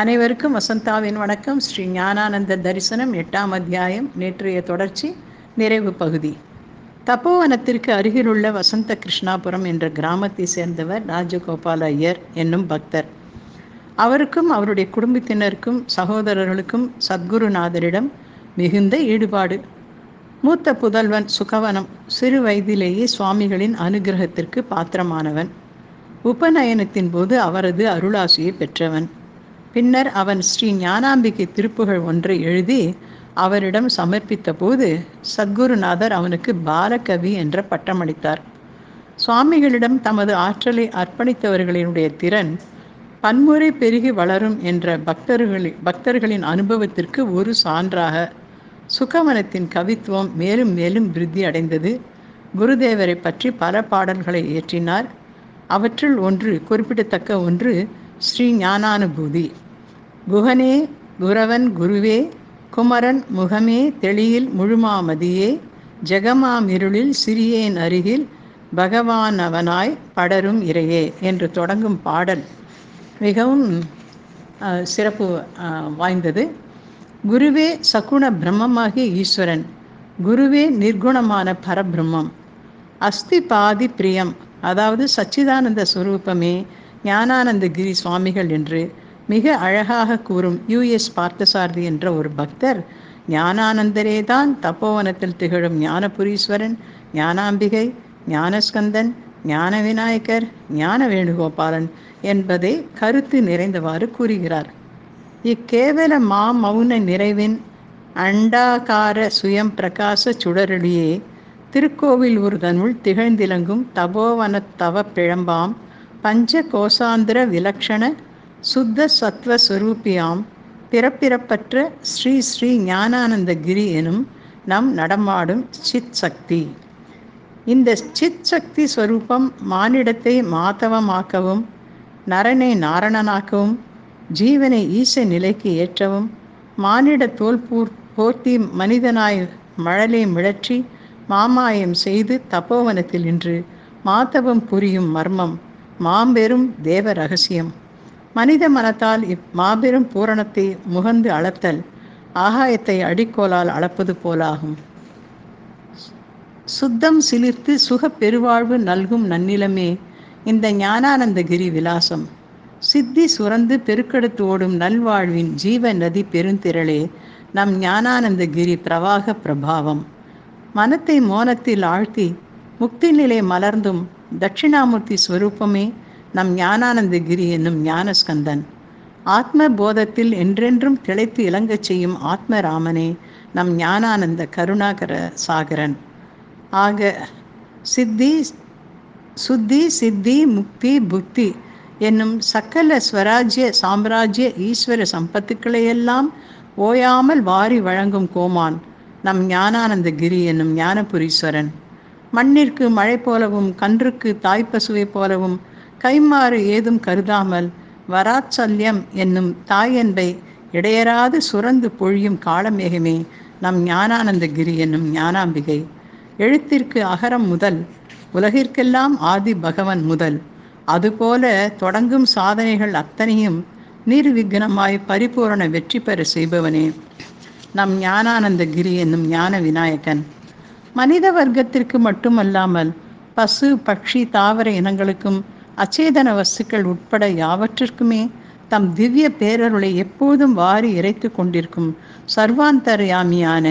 அனைவருக்கும் வசந்தாவின் வணக்கம். ஸ்ரீ ஞானானந்த தரிசனம் எட்டாம் அத்தியாயம் நேற்றைய தொடர்ச்சி நிறைவு பகுதி. தப்போவனத்திற்கு அருகிலுள்ள வசந்த கிருஷ்ணாபுரம் என்ற கிராமத்தை சேர்ந்தவர் ராஜகோபால ஐயர் என்னும் பக்தர். அவருக்கும் அவருடைய குடும்பத்தினருக்கும் சகோதரர்களுக்கும் சத்குருநாதரிடம் மிகுந்த ஈடுபாடு. மூத்த புதல்வன் சுகவனம் சிறு வயதிலேயே சுவாமிகளின் அனுகிரகத்திற்கு பாத்திரமானவன். உபநயனத்தின் போது அவரது அருளாசியை பெற்றவன். பின்னர் அவன் ஸ்ரீ ஞானாம்பிகை திருப்புகள் ஒன்றை எழுதி அவரிடம் சமர்ப்பித்த போது சத்குருநாதர் அவனுக்கு பாலகவி என்ற பட்டமளித்தார். சுவாமிகளிடம் தமது ஆற்றலை அர்ப்பணித்தவர்களினுடைய திறன் பன்முறை பெருகி வளரும் என்ற பக்தர்களின் பக்தர்களின் அனுபவத்திற்கு ஒரு சான்றாக. சுகவனத்தின் கவித்துவம் மேலும் மேலும் விருத்தி அடைந்தது. குருதேவரை பற்றி பல பாடல்களை இயற்றினார். அவற்றுள் ஒன்று குறிப்பிடத்தக்க ஒன்று ஸ்ரீ ஞானானுபூதி. குகனே குரவன் குருவே குமரன் முகமே தெளியில் முழுமாமதியே ஜெகமாமிருளில் சிறியேன் அருகில் பகவானவனாய் படரும் இறையே என்று தொடங்கும் பாடல். மிகவும் சிறப்பு வாய்ந்தது. குருவே சகுண பிரம்மமாகிய ஈஸ்வரன் குருவே நிர்குணமான பரபிரம்மம். அஸ்தி பாதி பிரியம் அதாவது சச்சிதானந்த சுரூபமே ஞானானந்தகிரி சுவாமிகள் என்று மிக அழகாக கூறும் யுஎஸ் பார்த்தசாரதி என்ற ஒரு பக்தர் ஞானானந்தரே தான் தப்போவனத்தில் திகழும் ஞானபுரீஸ்வரன் ஞானாம்பிகை ஞானஸ்கந்தன் ஞான விநாயகர் ஞான வேணுகோபாலன் என்பதை கருத்து நிறைந்தவாறு கூறுகிறார். இக்கேவல மா மௌன நிறைவின் அண்டாகார சுயம் பிரகாச சுடரொளியே திருக்கோவில் உருதனுள் திகழ்ந்திலங்கும் தபோவனத்தவ பிழம்பாம் பஞ்ச கோசாந்திர விலக்ஷண சுத்த சத்வ சுரூபியாம் பிறப்பிறப்பற்ற ஸ்ரீ ஸ்ரீ ஞானானந்தகிரி எனும் நம் நடமாடும் சித் சக்தி. இந்த சித் சக்தி ஸ்வரூபம் மானிடத்தை மாதவமாக்கவும் நரனை நாரணனாக்கவும் ஜீவனை ஈச நிலைக்கு ஏற்றவும் மானிட தோல் பூர் போர்த்தி மனிதனாய் மழலை மிழற்றி மாமாயம் செய்து தப்போவனத்தில் இன்று மாதவம் புரியும் மர்மம் மாம்பெரும் தேவ ரகசியம். மனித மனத்தால் இப் மாபெரும் பூரணத்தை முகந்து அளத்தல் ஆகாயத்தை அடிக்கோலால் அளப்பது போலாகும். சுத்தம் சிலிர்த்து சுக பெருவாழ்வு நல்கும் நன்னிலமே இந்த ஞானானந்தகிரி விலாசம். சித்தி சுரந்து பெருக்கெடுத்து ஓடும் நல்வாழ்வின் ஜீவ நதி பெருந்திரளே நம் ஞானானந்தகிரி பிரவாக பிரபாவம். மனத்தை மோனத்தில் ஆழ்த்தி முக்தி நிலை மலர்ந்தும் தட்சிணாமூர்த்தி ஸ்வரூபமே நம் ஞானானந்தகிரி என்னும் ஞானஸ்கந்தன். ஆத்ம போதத்தில் என்றென்றும் திளைத்து இலங்கச் செய்யும் ஆத்மராமனே நம் ஞானானந்த கருணாகர சாகரன். ஆக சித்தி சுத்தி சித்தி முக்தி புத்தி என்னும் சக்கல ஸ்வராஜ்ய சாம்ராஜ்ய ஈஸ்வர சம்பத்துக்களையெல்லாம் ஓயாமல் வாரி வழங்கும் கோமான் நம் ஞானானந்தகிரி என்னும் ஞானபுரீஸ்வரன். மண்ணிற்கு மழை போலவும் கன்றுக்கு தாய்ப்பசுவை போலவும் கைமாறு ஏதும் கருதாமல் வராச்சல்யம் என்னும் தாயன்பை இடையராது சுரந்து பொழியும் காலமேகமே நம் ஞானானந்தகிரி என்னும் ஞானாம்பிகை. எழுத்திற்கு அகரம் முதல் உலகிற்கெல்லாம் ஆதி பகவன் முதல். அதுபோல தொடங்கும் சாதனைகள் அத்தனையும் நிர்விக்னமாய் பரிபூரண வெற்றி பெற செய்பவனே நம் ஞானானந்தகிரி என்னும் ஞான விநாயகன் மனித வர்க்கத்திற்கு மட்டுமல்லாமல் பசு பட்சி தாவர இனங்களுக்கும் அச்சேதன வஸ்துக்கள் உட்பட யாவற்றிற்குமே தம் திவ்ய பேரருளை எப்போதும் வாரி இறைத்து கொண்டிருக்கும் சர்வாந்தர்யாமியான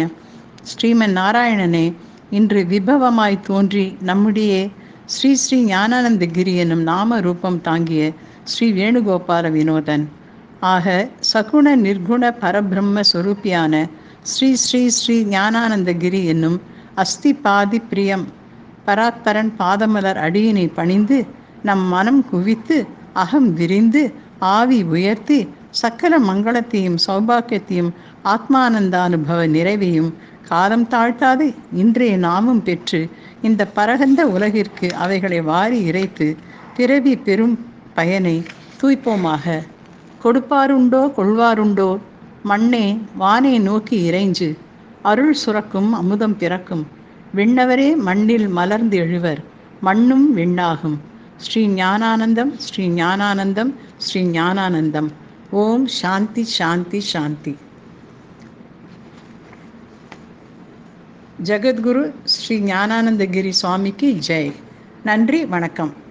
ஸ்ரீமன் நாராயணனே இன்று விபவமாய் தோன்றி நம்முடைய ஸ்ரீ ஸ்ரீ ஞானானந்தகிரி எனும் நாம ரூபம் தாங்கிய ஸ்ரீ வேணுகோபால வினோதன். ஆக சகுண நிர்குண பரபிரம்ம சொரூபியான ஸ்ரீ ஸ்ரீ ஸ்ரீ ஞானானந்தகிரி என்னும் அஸ்தி பாதி பிரியம் பராத்பரன் பாதமலர் அடியினை பணிந்து நம் மனம் குவித்து அகம் விரிந்து ஆவி உயர்த்தி சக்கர மங்களத்தையும் சௌபாக்கியத்தையும் ஆத்மானந்தானுபவ நிறைவையும் காலம் தாழ்த்தாது இன்றைய நாமும் பெற்று இந்த பரகந்த உலகிற்கு அவைகளை வாரி இறைத்து பிறவி பெரும் பயனை தூய்ப்போமாக. கொடுப்பாருண்டோ கொள்வாருண்டோ மண்ணே வானை நோக்கி இறைஞ்சு அருள் சுரக்கும் அமுதம் பிறக்கும். விண்ணவரே மண்ணில் மலர்ந்து எழுவர் மண்ணும் விண்ணாகும். ஸ்ரீ ஞானானந்தம் ஸ்ரீ ஞானானந்தம் ஸ்ரீ ஞானானந்தம். ஓம் சாந்தி சாந்தி சாந்தி. ஜெகத்குரு ஸ்ரீ ஞானானந்தகிரி சுவாமிக்கு ஜெய். நன்றி வணக்கம்.